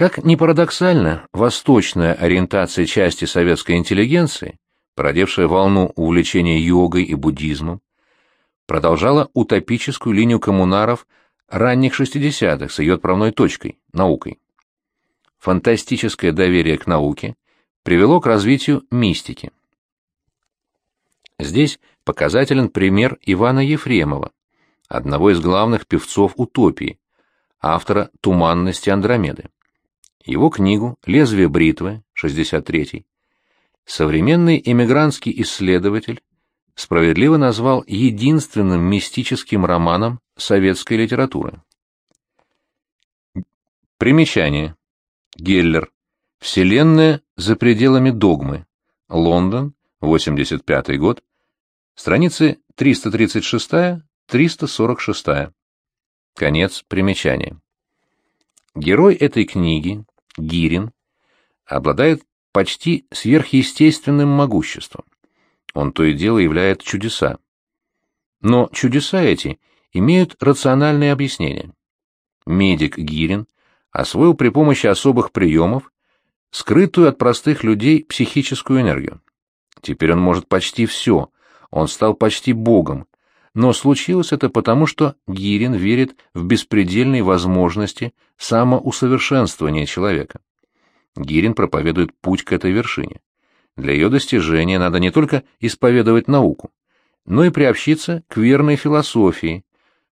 Как ни парадоксально, восточная ориентация части советской интеллигенции, породившая волну увлечения йогой и буддизмом, продолжала утопическую линию коммунаров ранних 60-х с ее отправной точкой – наукой. Фантастическое доверие к науке привело к развитию мистики. Здесь показателен пример Ивана Ефремова, одного из главных певцов утопии, автора «Туманности Андромеды». Его книгу «Лезвие бритвы» 63 современный эмигрантский исследователь справедливо назвал единственным мистическим романом советской литературы. Примечание. Геллер. Вселенная за пределами догмы. Лондон, 85 год. Страницы 336-346. Конец примечания. Герой этой книги, Гирин, обладает почти сверхъестественным могуществом. Он то и дело являет чудеса. Но чудеса эти имеют рациональное объяснение. Медик Гирин освоил при помощи особых приемов скрытую от простых людей психическую энергию. Теперь он может почти все, он стал почти богом, но случилось это потому, что Гирин верит в беспредельные возможности самоусовершенствования человека. Гирин проповедует путь к этой вершине. Для ее достижения надо не только исповедовать науку, но и приобщиться к верной философии,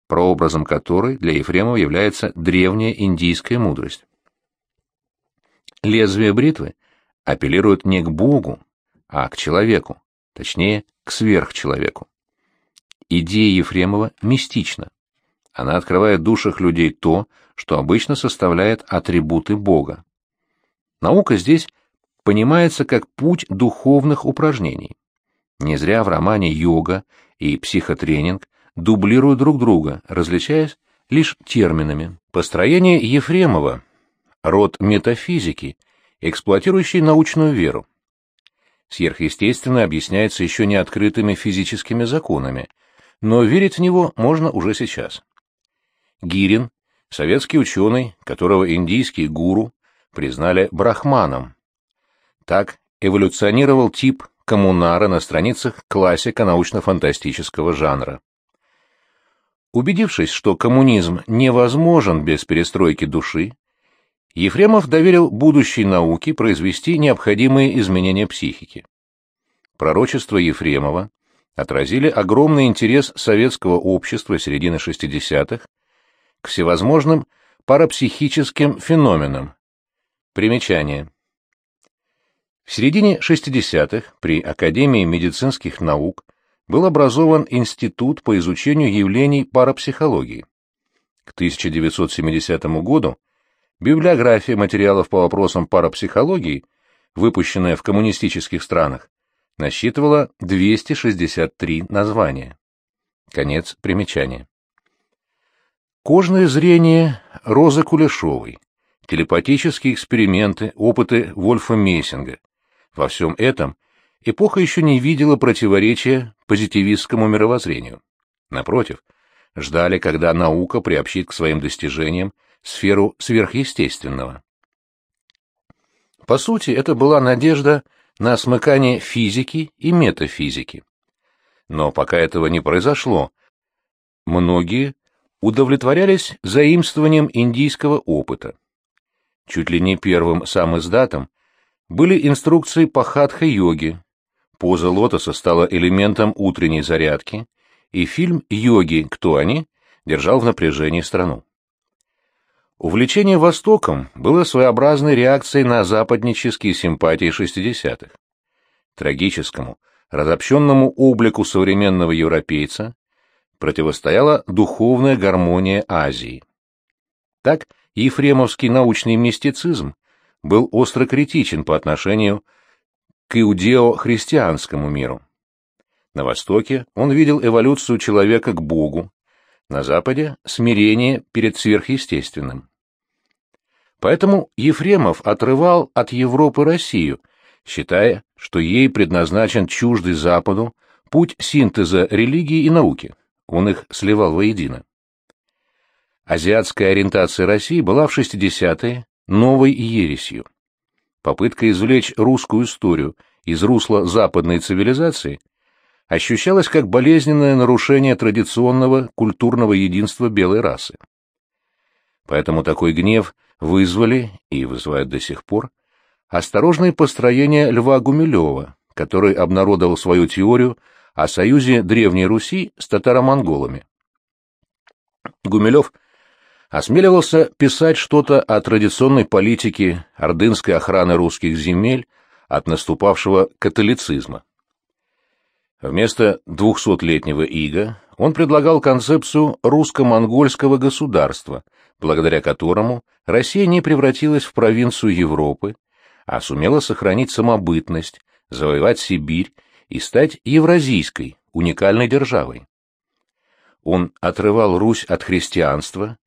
прообразом которой для Ефремова является древняя индийская мудрость. Лезвие бритвы апеллирует не к Богу, а к человеку, точнее, к сверхчеловеку. Идея Ефремова мистична. Она открывает в душах людей то, что обычно составляет атрибуты Бога. Наука здесь понимается как путь духовных упражнений. Не зря в романе «Йога» и «Психотренинг» дублируют друг друга, различаясь лишь терминами. Построение Ефремова – род метафизики, эксплуатирующий научную веру. Сверхъестественное объясняется еще не открытыми физическими законами, но верить в него можно уже сейчас. Гирин – советский ученый, которого индийский гуру признали брахманом. Так эволюционировал тип коммунара на страницах классика научно-фантастического жанра. Убедившись, что коммунизм невозможен без перестройки души, Ефремов доверил будущей науке произвести необходимые изменения психики. Пророчества Ефремова отразили огромный интерес советского общества середины 60-х к всевозможным парапсихическим феноменам, Примечание. В середине 60-х при Академии медицинских наук был образован Институт по изучению явлений парапсихологии. К 1970 году библиография материалов по вопросам парапсихологии, выпущенная в коммунистических странах, насчитывала 263 названия. Конец примечания. Кожное зрение Розы Кулешовой телепатические эксперименты, опыты Вольфа Мессинга. Во всем этом эпоха еще не видела противоречия позитивистскому мировоззрению. Напротив, ждали, когда наука приобщит к своим достижениям сферу сверхъестественного. По сути, это была надежда на смыкание физики и метафизики. Но пока этого не произошло, многие удовлетворялись заимствованием индийского опыта. Чуть ли не первым сам издатом были инструкции по хатха-йоге. Поза лотоса стала элементом утренней зарядки, и фильм «Йоги. Кто они?» держал в напряжении страну. Увлечение Востоком было своеобразной реакцией на западнические симпатии 60-х. Трагическому, разобщенному облику современного европейца противостояла духовная гармония Азии. Так, Ефремовский научный мистицизм был остро критичен по отношению к иудео-христианскому миру. На Востоке он видел эволюцию человека к Богу, на Западе — смирение перед сверхъестественным. Поэтому Ефремов отрывал от Европы Россию, считая, что ей предназначен чуждый Западу путь синтеза религии и науки, он их сливал воедино. Азиатская ориентация России была в 60-е новой ересью. Попытка извлечь русскую историю из русла западной цивилизации ощущалась как болезненное нарушение традиционного культурного единства белой расы. Поэтому такой гнев вызвали, и вызывают до сих пор, осторожные построения Льва Гумилева, который обнародовал свою теорию о союзе Древней Руси с татаро-монголами. Гумилев осмеливался писать что-то о традиционной политике ордынской охраны русских земель от наступавшего католицизма. Вместо двухсотлетнего ига он предлагал концепцию русско-монгольского государства, благодаря которому Россия не превратилась в провинцию Европы, а сумела сохранить самобытность, завоевать Сибирь и стать евразийской, уникальной державой. Он отрывал Русь от христианства,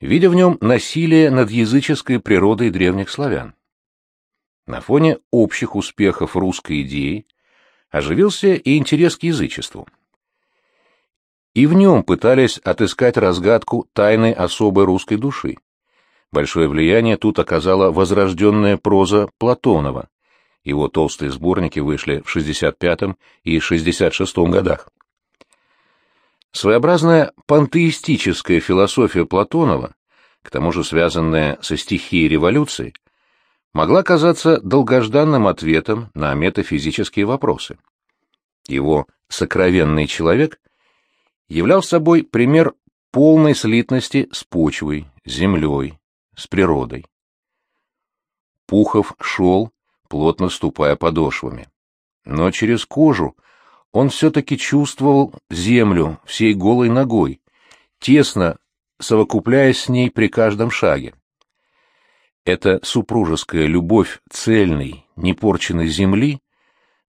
видя в нем насилие над языческой природой древних славян. На фоне общих успехов русской идеи оживился и интерес к язычеству. И в нем пытались отыскать разгадку тайны особой русской души. Большое влияние тут оказала возрожденная проза Платонова. Его толстые сборники вышли в 65 и 66 годах. Своеобразная пантеистическая философия Платонова, к тому же связанная со стихией революции, могла казаться долгожданным ответом на метафизические вопросы. Его «сокровенный человек» являл собой пример полной слитности с почвой, землей, с природой. Пухов шел, плотно ступая подошвами. Но через кожу он все-таки чувствовал землю всей голой ногой, тесно совокупляясь с ней при каждом шаге. Эта супружеская любовь цельной, непорченной земли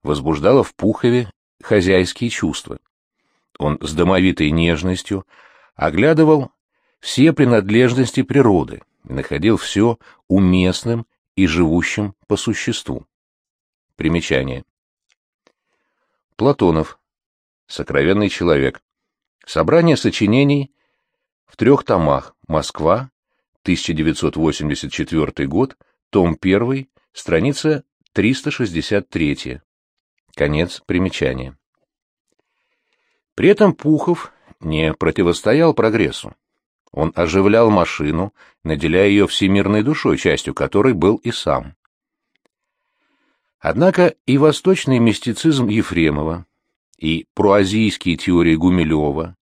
возбуждала в Пухове хозяйские чувства. Он с домовитой нежностью оглядывал все принадлежности природы и находил все уместным и живущим по существу. Примечание. Платонов. Сокровенный человек. Собрание сочинений в трех томах. Москва. 1984 год. Том 1. Страница 363. Конец примечания. При этом Пухов не противостоял прогрессу. Он оживлял машину, наделяя ее всемирной душой, частью которой был и сам. Однако и восточный мистицизм Ефремова, и проазийские теории Гумилева,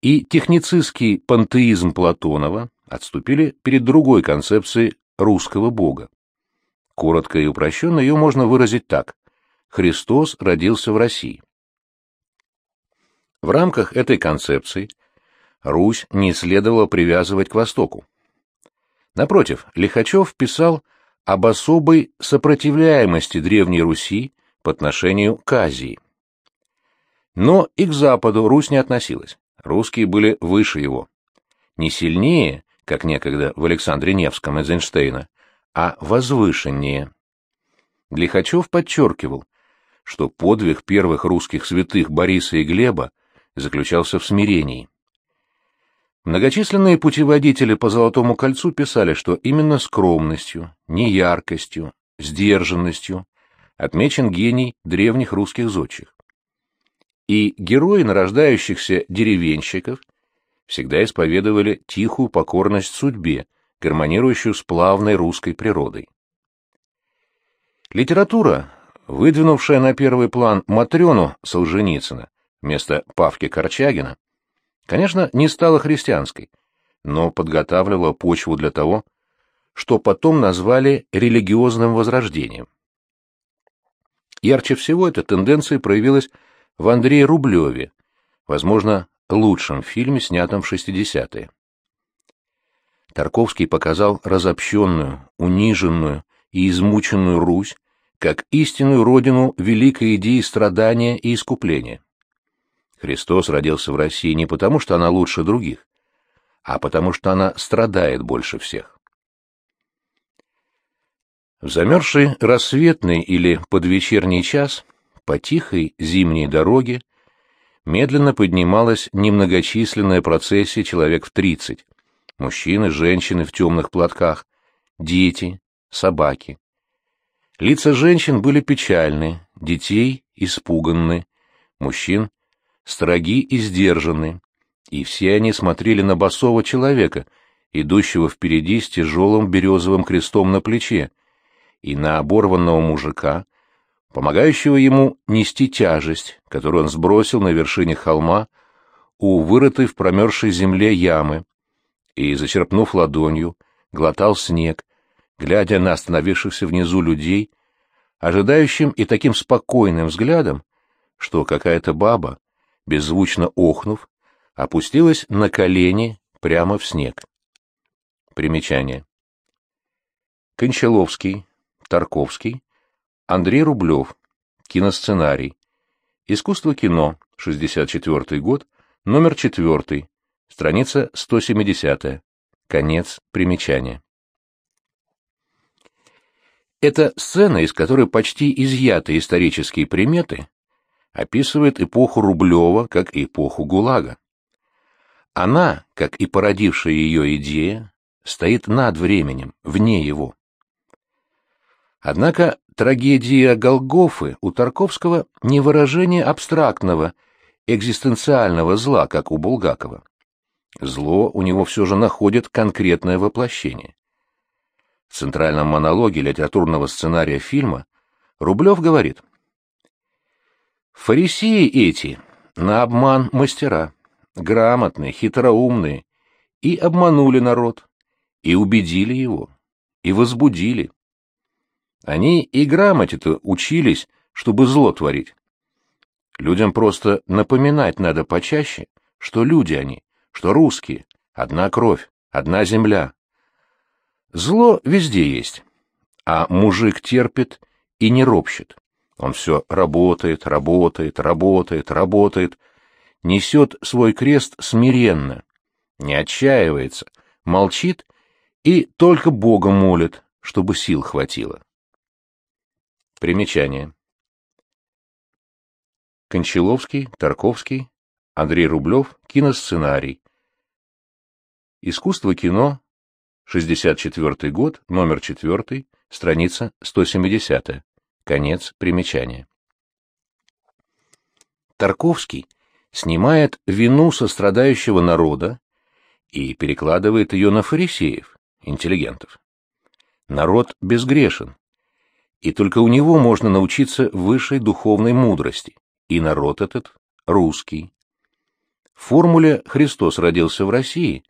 и техницистский пантеизм Платонова отступили перед другой концепцией русского бога. Коротко и упрощенно ее можно выразить так. Христос родился в России. В рамках этой концепции Русь не следовало привязывать к Востоку. Напротив, Лихачев писал об особой сопротивляемости Древней Руси по отношению к Азии. Но и к Западу Русь не относилась. Русские были выше его. Не сильнее, как некогда в Александре Невском Эйзенштейна, а возвышеннее. Лихачев подчеркивал, что подвиг первых русских святых Бориса и Глеба заключался в смирении. Многочисленные путеводители по Золотому кольцу писали, что именно скромностью, неяркостью, сдержанностью отмечен гений древних русских зодчих. И герои нарождающихся деревенщиков всегда исповедовали тихую покорность судьбе, гармонирующую с плавной русской природой. Литература, выдвинувшая на первый план Матрёну Солженицына вместо Павки Корчагина, Конечно, не стала христианской, но подготавливала почву для того, что потом назвали религиозным возрождением. Ярче всего эта тенденция проявилась в Андрее Рублеве, возможно, лучшем фильме, снятом в 60-е. Тарковский показал разобщенную, униженную и измученную Русь как истинную родину великой идеи страдания и искупления. Христос родился в России не потому, что она лучше других, а потому что она страдает больше всех. В замерзший рассветный или подвечерний час по тихой зимней дороге медленно поднималась немногочисленная процессия человек в тридцать. Мужчины, женщины в темных платках, дети, собаки. Лица женщин были печальны, детей испуганны, мужчин строги и сдержаны, и все они смотрели на босого человека, идущего впереди с тяжелым березовым крестом на плече, и на оборванного мужика, помогающего ему нести тяжесть, которую он сбросил на вершине холма у вырытой в промерзшей земле ямы, и, зачерпнув ладонью, глотал снег, глядя на остановившихся внизу людей, ожидающим и таким спокойным взглядом, что какая-то баба, беззвучно охнув, опустилась на колени прямо в снег. Примечание. Кончаловский, Тарковский, Андрей Рублев, киносценарий. Искусство кино, 64 год, номер 4, страница 170, конец примечания. Эта сцена, из которой почти изъяты исторические приметы, описывает эпоху Рублева как эпоху ГУЛАГа. Она, как и породившая ее идея, стоит над временем, вне его. Однако трагедия Голгофы у Тарковского не выражение абстрактного, экзистенциального зла, как у Булгакова. Зло у него все же находит конкретное воплощение. В центральном монологе литературного сценария фильма Рублев говорит «Фарисеи эти на обман мастера, грамотные, хитроумные, и обманули народ, и убедили его, и возбудили. Они и грамоте-то учились, чтобы зло творить. Людям просто напоминать надо почаще, что люди они, что русские, одна кровь, одна земля, Зло везде есть, а мужик терпит и не ропщет. Он все работает, работает, работает, работает, несет свой крест смиренно, не отчаивается, молчит и только Бога молит, чтобы сил хватило. Примечание. Кончаловский, Тарковский, Андрей Рублев, киносценарий. Искусство кино 64 год, номер 4, страница 170. Конец примечания. Тарковский снимает вину сострадающего народа и перекладывает ее на фарисеев, интеллигентов. Народ безгрешен, и только у него можно научиться высшей духовной мудрости, и народ этот русский. В формуле «Христос родился в России»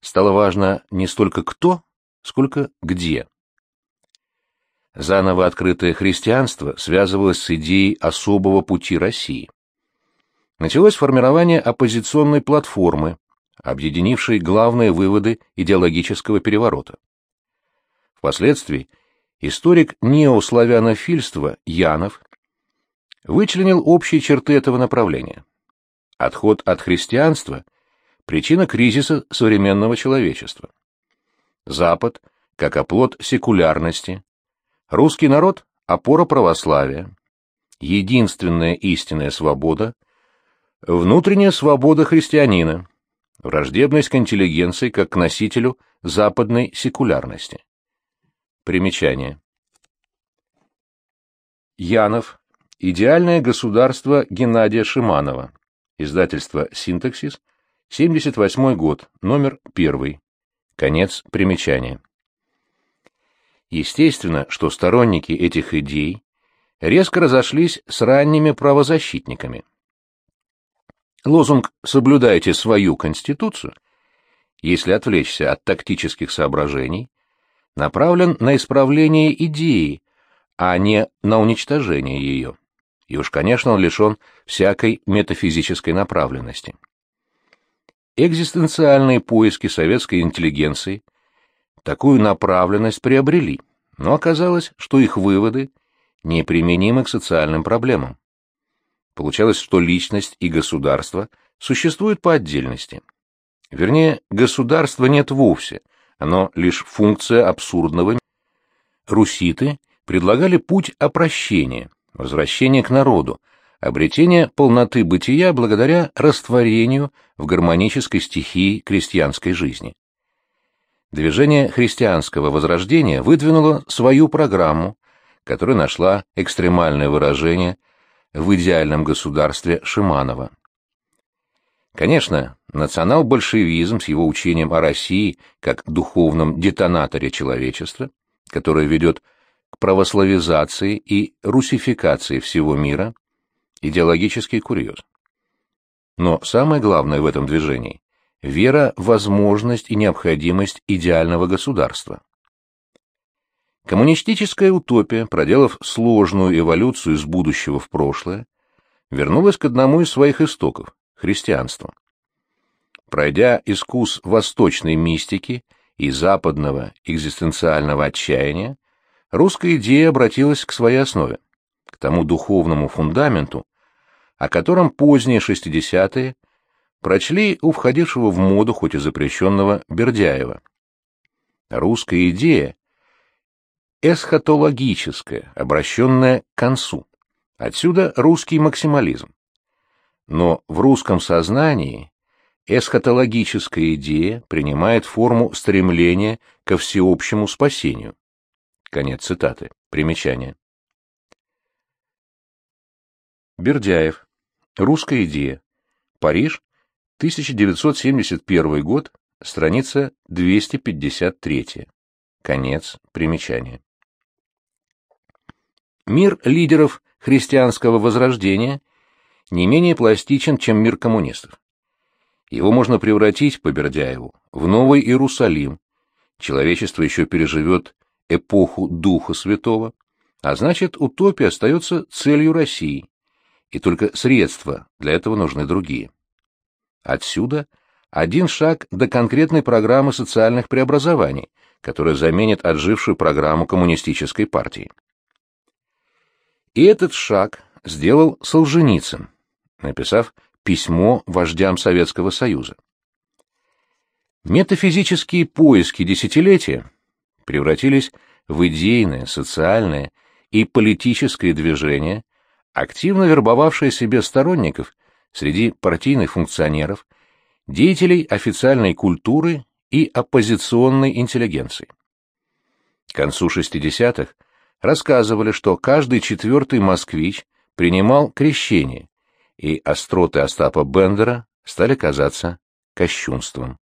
стало важно не столько кто, сколько где. Заново открытое христианство связывалось с идеей особого пути России. Началось формирование оппозиционной платформы, объединившей главные выводы идеологического переворота. Впоследствии историк неославянофильства Янов вычленил общие черты этого направления. Отход от христианства – причина кризиса современного человечества. Запад как оплот секулярности, русский народ опора православия, единственная истинная свобода, внутренняя свобода христианина, враждебность к интеллигенции как к носителю западной секулярности. Примечание. Янов. Идеальное государство Геннадия Шиманова. Издательство «Синтаксис», 78 год, номер 1. Конец примечания. Естественно, что сторонники этих идей резко разошлись с ранними правозащитниками. Лозунг «соблюдайте свою конституцию», если отвлечься от тактических соображений, направлен на исправление идеи, а не на уничтожение ее. И уж, конечно, он лишен всякой метафизической направленности. Экзистенциальные поиски советской интеллигенции такую направленность приобрели, но оказалось, что их выводы неприменимы к социальным проблемам. Получалось, что личность и государство существуют по отдельности. Вернее, государства нет вовсе, оно лишь функция абсурдного. Руситы предлагали путь опрощения, возвращения к народу, обретение полноты бытия благодаря растворению в гармонической стихии крестьянской жизни. движение христианского возрождения выдвинуло свою программу, которая нашла экстремальное выражение в идеальном государстве Шиманова. Конечно, национал-большевизм с его учением о России как духовном детонаторе человечества, которое ведет к православизации и русификации всего мира, идеологический курьез. Но самое главное в этом движении – вера возможность и необходимость идеального государства. Коммунистическая утопия, проделав сложную эволюцию из будущего в прошлое, вернулась к одному из своих истоков – христианству. Пройдя искус восточной мистики и западного экзистенциального отчаяния, русская идея обратилась к своей основе, к тому духовному фундаменту, о котором поздние шестидесятые прочли у входившего в моду, хоть и запрещенного, Бердяева. Русская идея эсхатологическая, обращенная к концу. Отсюда русский максимализм. Но в русском сознании эсхатологическая идея принимает форму стремления ко всеобщему спасению. Конец цитаты. Примечание. Бердяев. Русская идея. Париж, 1971 год, страница 253. Конец примечания. Мир лидеров христианского возрождения не менее пластичен, чем мир коммунистов. Его можно превратить, по Бердяеву, в Новый Иерусалим. Человечество еще переживет эпоху Духа Святого, а значит, утопия остается целью России и только средства для этого нужны другие. Отсюда один шаг до конкретной программы социальных преобразований, которая заменит отжившую программу коммунистической партии. И этот шаг сделал Солженицын, написав письмо вождям Советского Союза. Метафизические поиски десятилетия превратились в идейное, социальное и политическое движение, активно вербовавшая себе сторонников среди партийных функционеров, деятелей официальной культуры и оппозиционной интеллигенции. К концу 60-х рассказывали, что каждый четвертый москвич принимал крещение, и остроты Остапа Бендера стали казаться кощунством.